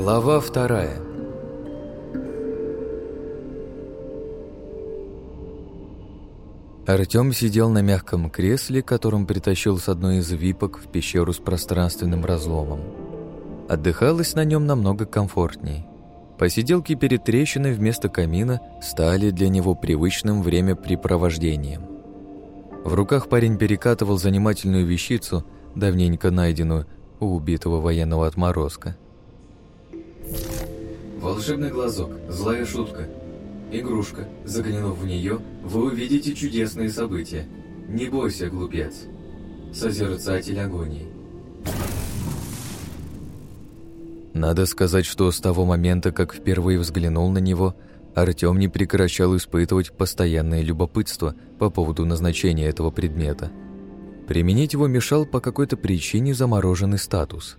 Глава вторая Артём сидел на мягком кресле, которым притащил с одной из випок в пещеру с пространственным разломом. Отдыхалось на нем намного комфортней. Посиделки перед трещиной вместо камина стали для него привычным времяпрепровождением. В руках парень перекатывал занимательную вещицу, давненько найденную у убитого военного отморозка. Волшебный глазок. Злая шутка. Игрушка. Заглянув в нее, вы увидите чудесные события. Не бойся, глупец. Созерцатель агонии. Надо сказать, что с того момента, как впервые взглянул на него, Артём не прекращал испытывать постоянное любопытство по поводу назначения этого предмета. Применить его мешал по какой-то причине замороженный статус.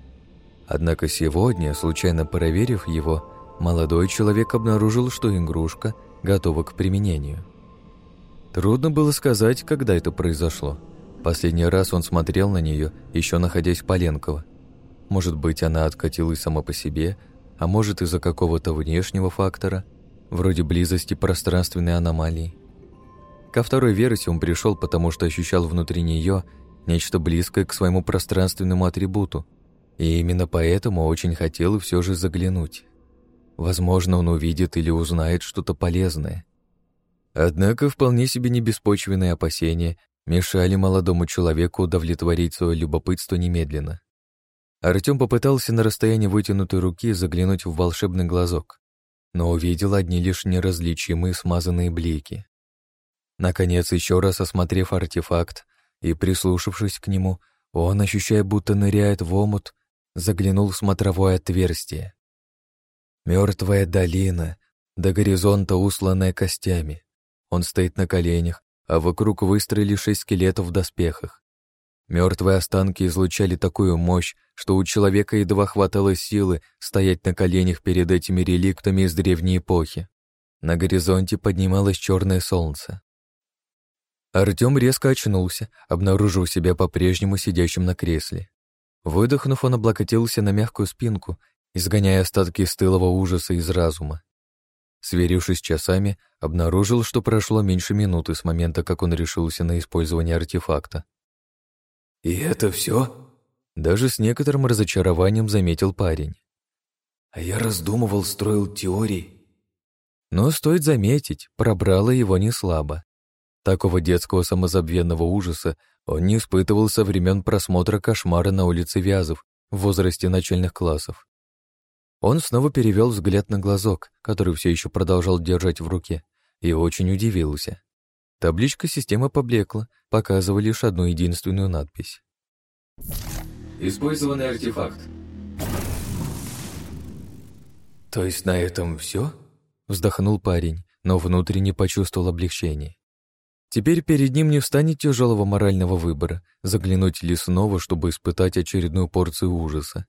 Однако сегодня, случайно проверив его, молодой человек обнаружил, что игрушка готова к применению. Трудно было сказать, когда это произошло. Последний раз он смотрел на нее, еще находясь в Поленково. Может быть, она откатилась сама по себе, а может, из-за какого-то внешнего фактора, вроде близости пространственной аномалии. Ко второй версии он пришел, потому что ощущал внутри нее нечто близкое к своему пространственному атрибуту, и именно поэтому очень хотел все же заглянуть. Возможно, он увидит или узнает что-то полезное. Однако вполне себе небеспочвенные опасения мешали молодому человеку удовлетворить свое любопытство немедленно. Артём попытался на расстоянии вытянутой руки заглянуть в волшебный глазок, но увидел одни лишь неразличимые смазанные блики. Наконец, еще раз осмотрев артефакт и прислушавшись к нему, он, ощущая, будто ныряет в омут, заглянул в смотровое отверстие. Мертвая долина, до горизонта усланная костями. Он стоит на коленях, а вокруг выстроили шесть скелетов в доспехах. Мертвые останки излучали такую мощь, что у человека едва хватало силы стоять на коленях перед этими реликтами из древней эпохи. На горизонте поднималось черное солнце. Артем резко очнулся, обнаружив себя по-прежнему сидящим на кресле. Выдохнув, он облокотился на мягкую спинку изгоняя остатки стылого ужаса из разума. Сверившись часами, обнаружил, что прошло меньше минуты с момента, как он решился на использование артефакта. «И это все? Даже с некоторым разочарованием заметил парень. «А я раздумывал, строил теории». Но стоит заметить, пробрало его не слабо. Такого детского самозабвенного ужаса он не испытывал со времен просмотра кошмара на улице Вязов в возрасте начальных классов. Он снова перевел взгляд на глазок, который все еще продолжал держать в руке, и очень удивился. Табличка системы поблекла, показывая лишь одну единственную надпись. Использованный артефакт. То есть на этом все? Вздохнул парень, но внутренне почувствовал облегчение. Теперь перед ним не встанет тяжелого морального выбора, заглянуть ли снова, чтобы испытать очередную порцию ужаса.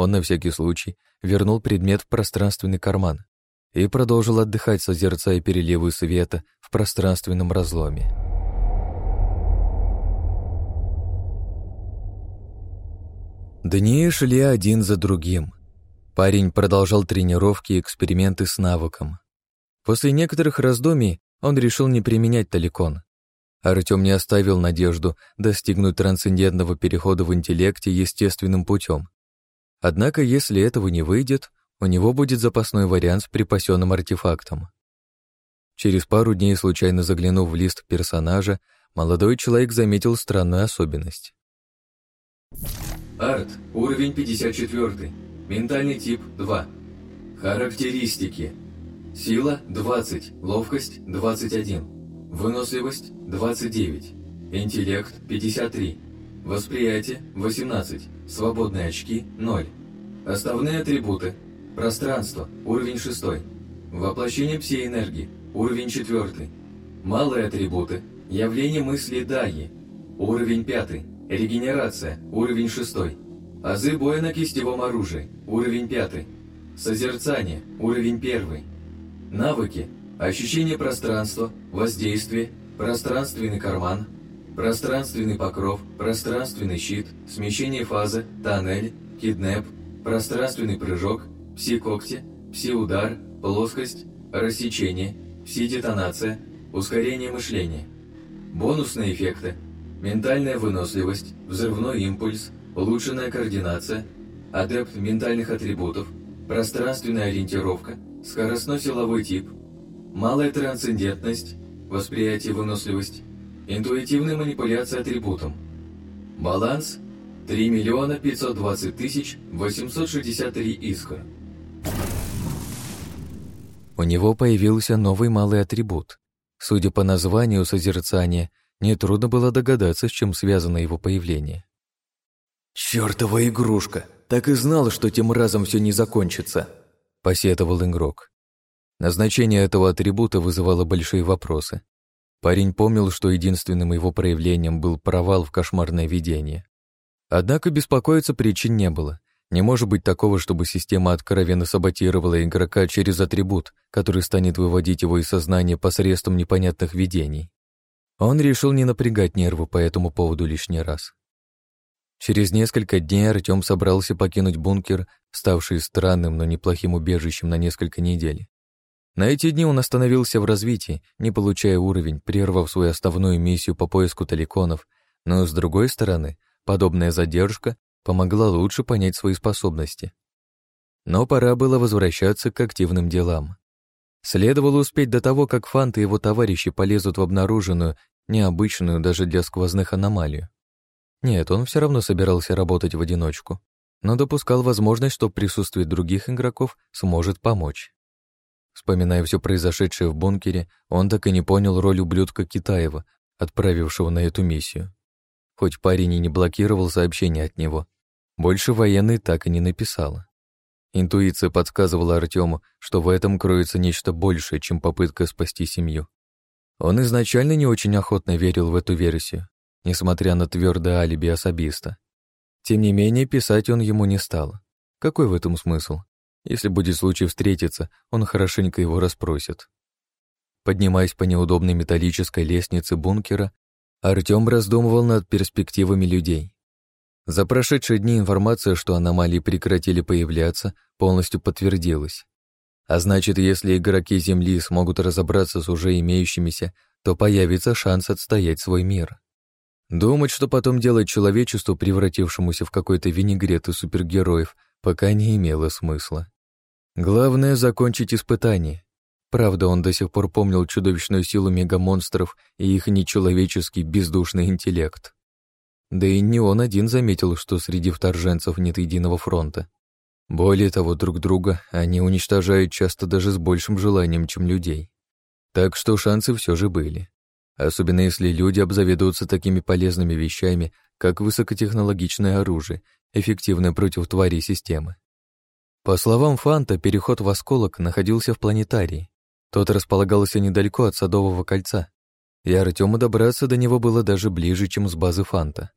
Он на всякий случай вернул предмет в пространственный карман и продолжил отдыхать, созерцая переливы света в пространственном разломе. Дни шли один за другим. Парень продолжал тренировки и эксперименты с навыком. После некоторых раздумий он решил не применять таликон. Артем не оставил надежду достигнуть трансцендентного перехода в интеллекте естественным путем Однако, если этого не выйдет, у него будет запасной вариант с припасенным артефактом. Через пару дней, случайно заглянув в лист персонажа, молодой человек заметил странную особенность. Арт, уровень 54, ментальный тип 2. Характеристики. Сила 20, ловкость 21, выносливость 29, интеллект 53, Восприятие – 18. Свободные очки – 0. Основные атрибуты. Пространство – уровень 6. Воплощение пси-энергии – уровень 4. Малые атрибуты. Явление мысли Даи – уровень 5. Регенерация – уровень 6. Азы боя на кистевом оружии – уровень 5. Созерцание – уровень 1. Навыки – ощущение пространства, воздействие, пространственный карман – пространственный покров, пространственный щит, смещение фазы, тоннель, киднеп, пространственный прыжок, пси-когти, пси-удар, плоскость, рассечение, пси-детонация, ускорение мышления. Бонусные эффекты. Ментальная выносливость, взрывной импульс, улучшенная координация, адепт ментальных атрибутов, пространственная ориентировка, скоростной силовой тип, малая трансцендентность, восприятие выносливость, интуитивная манипуляция атрибутом. Баланс 3 миллиона 520 тысяч 863 искр. У него появился новый малый атрибут. Судя по названию созерцания, нетрудно было догадаться, с чем связано его появление. «Чёртова игрушка! Так и знал, что тем разом все не закончится!» — посетовал игрок. Назначение этого атрибута вызывало большие вопросы. Парень помнил, что единственным его проявлением был провал в кошмарное видение. Однако беспокоиться причин не было. Не может быть такого, чтобы система откровенно саботировала игрока через атрибут, который станет выводить его из сознания посредством непонятных видений. Он решил не напрягать нервы по этому поводу лишний раз. Через несколько дней Артем собрался покинуть бункер, ставший странным, но неплохим убежищем на несколько недель. На эти дни он остановился в развитии, не получая уровень, прервав свою основную миссию по поиску таликонов, но, с другой стороны, подобная задержка помогла лучше понять свои способности. Но пора было возвращаться к активным делам. Следовало успеть до того, как Фант и его товарищи полезут в обнаруженную, необычную даже для сквозных аномалию. Нет, он все равно собирался работать в одиночку, но допускал возможность, что присутствие других игроков сможет помочь. Вспоминая все произошедшее в бункере, он так и не понял роль ублюдка Китаева, отправившего на эту миссию. Хоть парень и не блокировал сообщения от него, больше военный так и не написала. Интуиция подсказывала Артему, что в этом кроется нечто большее, чем попытка спасти семью. Он изначально не очень охотно верил в эту версию, несмотря на твердое алиби особиста. Тем не менее, писать он ему не стал. Какой в этом смысл? Если будет случай встретиться, он хорошенько его расспросит. Поднимаясь по неудобной металлической лестнице бункера, Артём раздумывал над перспективами людей. За прошедшие дни информация, что аномалии прекратили появляться, полностью подтвердилась. А значит, если игроки Земли смогут разобраться с уже имеющимися, то появится шанс отстоять свой мир. Думать, что потом делать человечеству, превратившемуся в какой-то винегрет из супергероев, пока не имело смысла. Главное — закончить испытание, Правда, он до сих пор помнил чудовищную силу мегамонстров и их нечеловеческий бездушный интеллект. Да и не он один заметил, что среди вторженцев нет единого фронта. Более того, друг друга они уничтожают часто даже с большим желанием, чем людей. Так что шансы все же были. Особенно если люди обзаведутся такими полезными вещами, как высокотехнологичное оружие, эффективное против тварей системы. По словам Фанта, переход в осколок находился в планетарии, тот располагался недалеко от Садового кольца, и Артему добраться до него было даже ближе, чем с базы Фанта.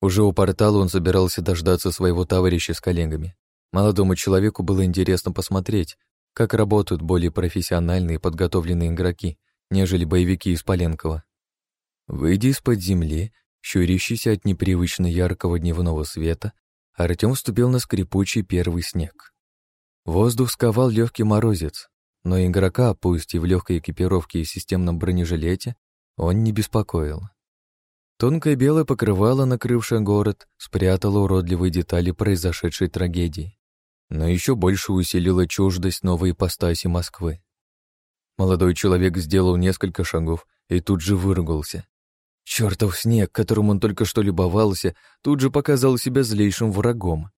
Уже у портала он собирался дождаться своего товарища с коллегами. Молодому человеку было интересно посмотреть, как работают более профессиональные подготовленные игроки, нежели боевики из Поленкова. Выйдя из-под земли, щурящийся от непривычно яркого дневного света, Артем вступил на скрипучий первый снег. Воздух сковал легкий морозец, но игрока, пусть и в легкой экипировке и системном бронежилете, он не беспокоил. Тонкое белое покрывало, накрывшее город, спрятало уродливые детали произошедшей трагедии, но еще больше усилило чуждость новой ипостаси Москвы. Молодой человек сделал несколько шагов и тут же выругался. Чертов снег, которым он только что любовался, тут же показал себя злейшим врагом.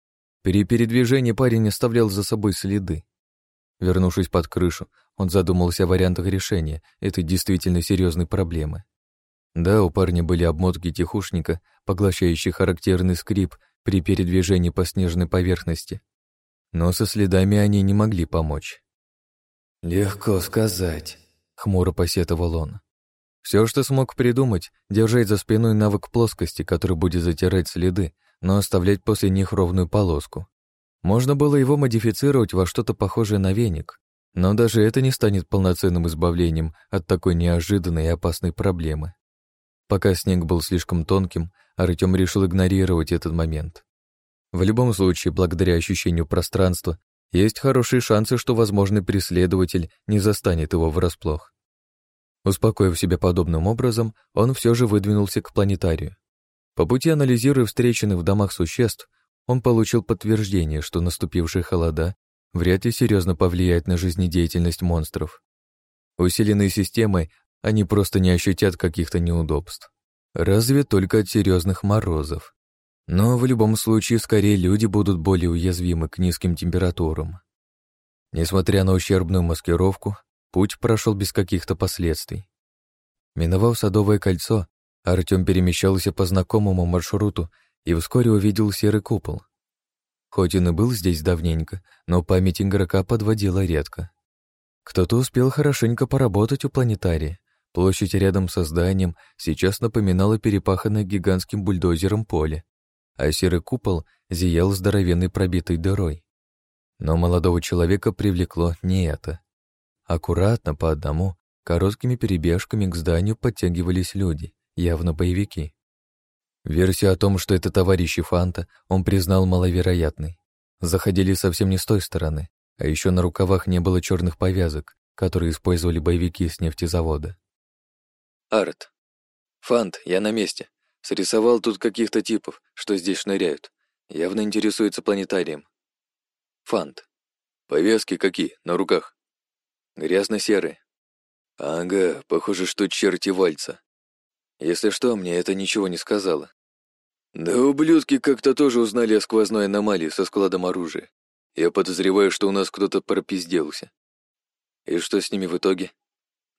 При передвижении парень оставлял за собой следы. Вернувшись под крышу, он задумался о вариантах решения этой действительно серьезной проблемы. Да, у парня были обмотки тихушника, поглощающие характерный скрип при передвижении по снежной поверхности. Но со следами они не могли помочь. «Легко сказать», — хмуро посетовал он. Все, что смог придумать, держать за спиной навык плоскости, который будет затирать следы, но оставлять после них ровную полоску. Можно было его модифицировать во что-то похожее на веник, но даже это не станет полноценным избавлением от такой неожиданной и опасной проблемы. Пока снег был слишком тонким, Артем решил игнорировать этот момент. В любом случае, благодаря ощущению пространства, есть хорошие шансы, что возможный преследователь не застанет его врасплох. Успокоив себя подобным образом, он все же выдвинулся к планетарию. По пути анализируя встреченных в домах существ, он получил подтверждение, что наступившие холода вряд ли серьезно повлияют на жизнедеятельность монстров. Усиленные системой, они просто не ощутят каких-то неудобств. Разве только от серьезных морозов. Но в любом случае, скорее люди будут более уязвимы к низким температурам. Несмотря на ущербную маскировку, путь прошел без каких-то последствий. Миновав Садовое кольцо, Артем перемещался по знакомому маршруту и вскоре увидел серый купол. Хоть он и был здесь давненько, но память игрока подводила редко. Кто-то успел хорошенько поработать у планетария. Площадь рядом со зданием сейчас напоминала перепаханное гигантским бульдозером поле, а серый купол зиял здоровенной пробитой дырой. Но молодого человека привлекло не это. Аккуратно, по одному, короткими перебежками к зданию подтягивались люди, явно боевики. Версию о том, что это товарищи Фанта, он признал маловероятной. Заходили совсем не с той стороны, а еще на рукавах не было черных повязок, которые использовали боевики с нефтезавода. «Арт. Фант, я на месте. Срисовал тут каких-то типов, что здесь шныряют. Явно интересуется планетарием. Фант. Повязки какие? На руках? Грязно-серые. Ага, похоже, что черти вальца. Если что, мне это ничего не сказала. Да ублюдки как-то тоже узнали о сквозной аномалии со складом оружия. Я подозреваю, что у нас кто-то пропизделся. И что с ними в итоге?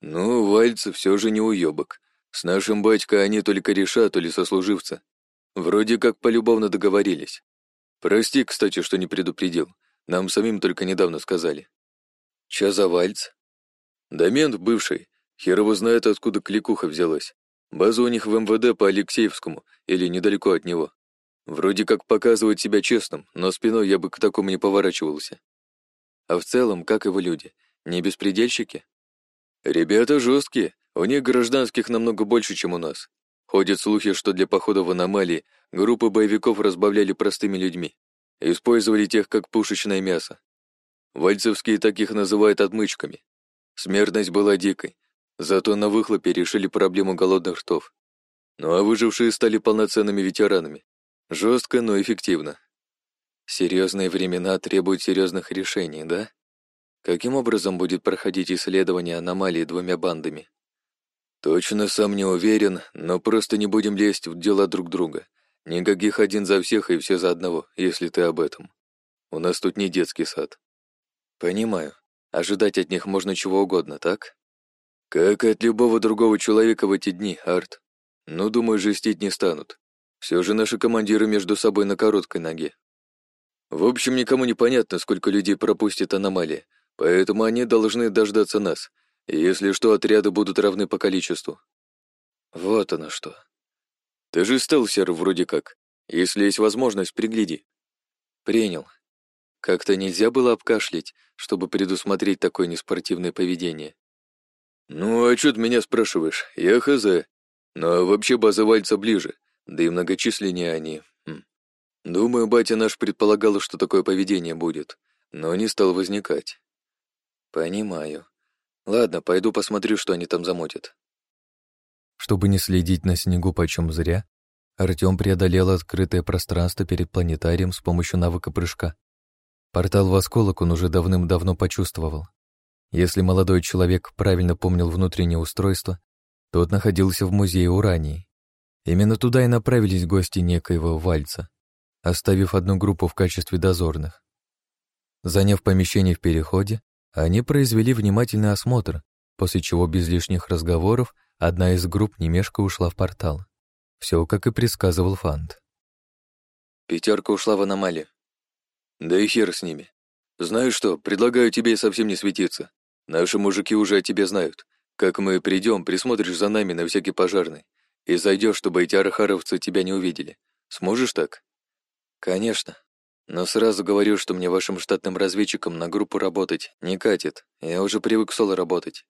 Ну, вальцы все же не уебок. С нашим батькой они только решат, то ли сослуживца. Вроде как полюбовно договорились. Прости, кстати, что не предупредил. Нам самим только недавно сказали. Чё за вальц? Да бывший. Хер его знает, откуда кликуха взялась. База у них в МВД по Алексеевскому или недалеко от него. Вроде как показывает себя честным, но спиной я бы к такому не поворачивался. А в целом, как его люди? Не беспредельщики? Ребята жесткие, у них гражданских намного больше, чем у нас. Ходят слухи, что для похода в аномалии группы боевиков разбавляли простыми людьми. Использовали тех как пушечное мясо. Вальцевские таких называют отмычками. Смертность была дикой, зато на выхлопе решили проблему голодных ртов. Ну а выжившие стали полноценными ветеранами. Жестко, но эффективно. Серьезные времена требуют серьезных решений, да? Каким образом будет проходить исследование аномалии двумя бандами? Точно сам не уверен, но просто не будем лезть в дела друг друга. Никаких один за всех и все за одного, если ты об этом. У нас тут не детский сад. Понимаю. Ожидать от них можно чего угодно, так? Как и от любого другого человека в эти дни, Арт. Ну, думаю, жестить не станут. Все же наши командиры между собой на короткой ноге. В общем, никому не понятно, сколько людей пропустит аномалия, поэтому они должны дождаться нас, если что, отряды будут равны по количеству. Вот оно что. Ты же стелсер вроде как. Если есть возможность, пригляди. Принял. Как-то нельзя было обкашлять, чтобы предусмотреть такое неспортивное поведение. Ну, а чё ты меня спрашиваешь? Я хз. Но вообще база Вальца ближе, да и многочисленнее они. Хм. Думаю, батя наш предполагал, что такое поведение будет, но не стал возникать. Понимаю. Ладно, пойду посмотрю, что они там замутят. Чтобы не следить на снегу почем зря, Артём преодолел открытое пространство перед планетарием с помощью навыка прыжка. Портал в осколок он уже давным-давно почувствовал. Если молодой человек правильно помнил внутреннее устройство, тот находился в музее Урании. Именно туда и направились гости некоего Вальца, оставив одну группу в качестве дозорных. Заняв помещение в переходе, они произвели внимательный осмотр, после чего без лишних разговоров одна из групп немешко ушла в портал. Все, как и предсказывал Фант. Пятерка ушла в аномалию. Да и хер с ними. Знаешь что, предлагаю тебе совсем не светиться. Наши мужики уже о тебе знают. Как мы придем, присмотришь за нами на всякий пожарный. И зайдешь, чтобы эти арахаровцы тебя не увидели. Сможешь так? Конечно. Но сразу говорю, что мне вашим штатным разведчиком на группу работать не катит. Я уже привык соло работать.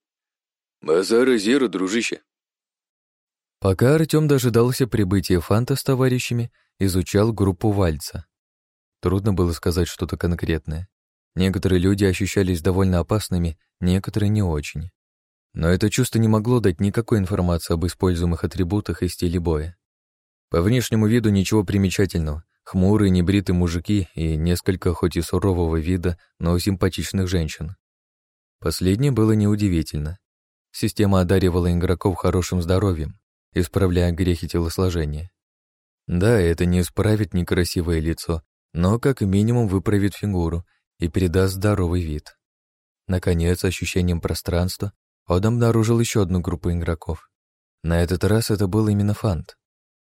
Базар и зеру, дружище. Пока Артём дожидался прибытия Фанта с товарищами, изучал группу Вальца. Трудно было сказать что-то конкретное. Некоторые люди ощущались довольно опасными, некоторые не очень. Но это чувство не могло дать никакой информации об используемых атрибутах и стиле боя. По внешнему виду ничего примечательного. Хмурые, небритые мужики и несколько, хоть и сурового вида, но симпатичных женщин. Последнее было неудивительно. Система одаривала игроков хорошим здоровьем, исправляя грехи телосложения. Да, это не исправит некрасивое лицо, но как минимум выправит фигуру и передаст здоровый вид. Наконец, ощущением пространства, он обнаружил еще одну группу игроков. На этот раз это был именно Фант.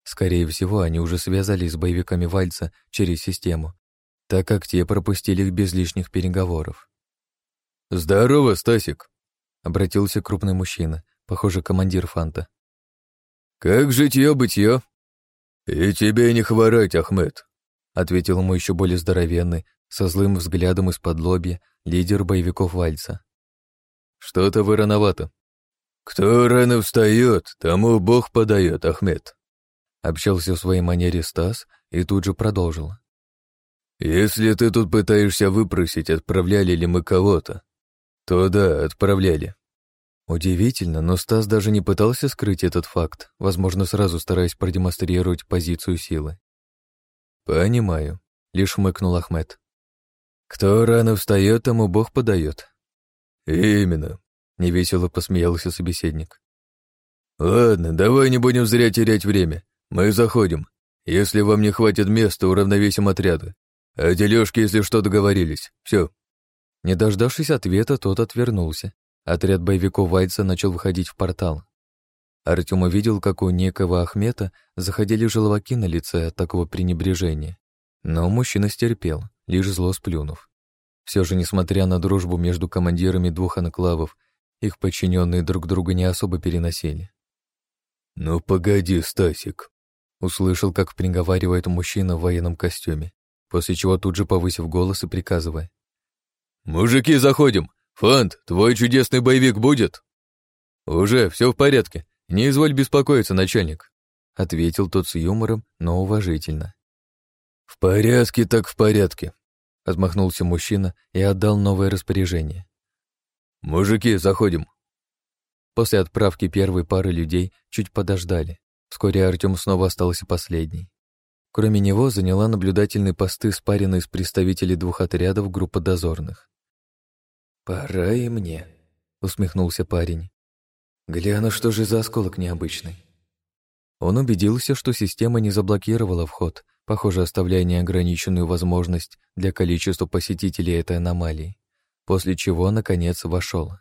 Скорее всего, они уже связались с боевиками Вальца через систему, так как те пропустили их без лишних переговоров. «Здорово, Стасик!» — обратился крупный мужчина, похоже, командир Фанта. «Как житье-бытье?» «И тебе не хворать, Ахмед», — ответил ему еще более здоровенный, со злым взглядом из-под лобья, лидер боевиков Вальца. «Что-то вы рановато». «Кто рано встает, тому Бог подает, Ахмед», — общался в своей манере Стас и тут же продолжил. «Если ты тут пытаешься выпросить, отправляли ли мы кого-то, то да, отправляли». Удивительно, но Стас даже не пытался скрыть этот факт, возможно, сразу стараясь продемонстрировать позицию силы. «Понимаю», — лишь хмыкнул Ахмед. «Кто рано встает, тому Бог подает», «Именно», — невесело посмеялся собеседник. «Ладно, давай не будем зря терять время. Мы заходим. Если вам не хватит места, уравновесим отряды. А дележки, если что, договорились. Все. Не дождавшись ответа, тот отвернулся. Отряд боевиков Вайца начал выходить в портал. Артем увидел, как у некого Ахмета заходили желваки на лице от такого пренебрежения. Но мужчина стерпел, лишь зло сплюнув. Все же, несмотря на дружбу между командирами двух анклавов, их подчиненные друг друга не особо переносили. «Ну погоди, Стасик», — услышал, как приговаривает мужчина в военном костюме, после чего тут же повысив голос и приказывая. «Мужики, заходим! Фант, твой чудесный боевик будет?» «Уже, все в порядке. Не изволь беспокоиться, начальник», — ответил тот с юмором, но уважительно. «В порядке так в порядке», Отмахнулся мужчина и отдал новое распоряжение. «Мужики, заходим!» После отправки первой пары людей чуть подождали. Вскоре Артем снова остался последний. Кроме него заняла наблюдательные посты, спаренные с представителей двух отрядов группа дозорных. «Пора и мне», — усмехнулся парень. «Гляну, что же за осколок необычный». Он убедился, что система не заблокировала вход, похоже, оставляя неограниченную возможность для количества посетителей этой аномалии, после чего, наконец, вошел.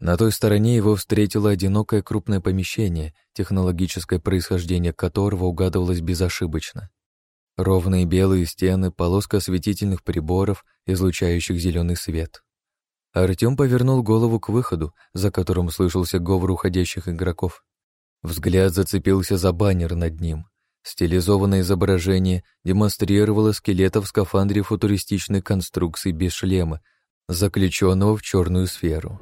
На той стороне его встретило одинокое крупное помещение, технологическое происхождение которого угадывалось безошибочно. Ровные белые стены, полоска осветительных приборов, излучающих зеленый свет. Артем повернул голову к выходу, за которым слышался говор уходящих игроков. Взгляд зацепился за баннер над ним. Стилизованное изображение демонстрировало скелета в скафандре футуристичной конструкции без шлема, заключенного в черную сферу.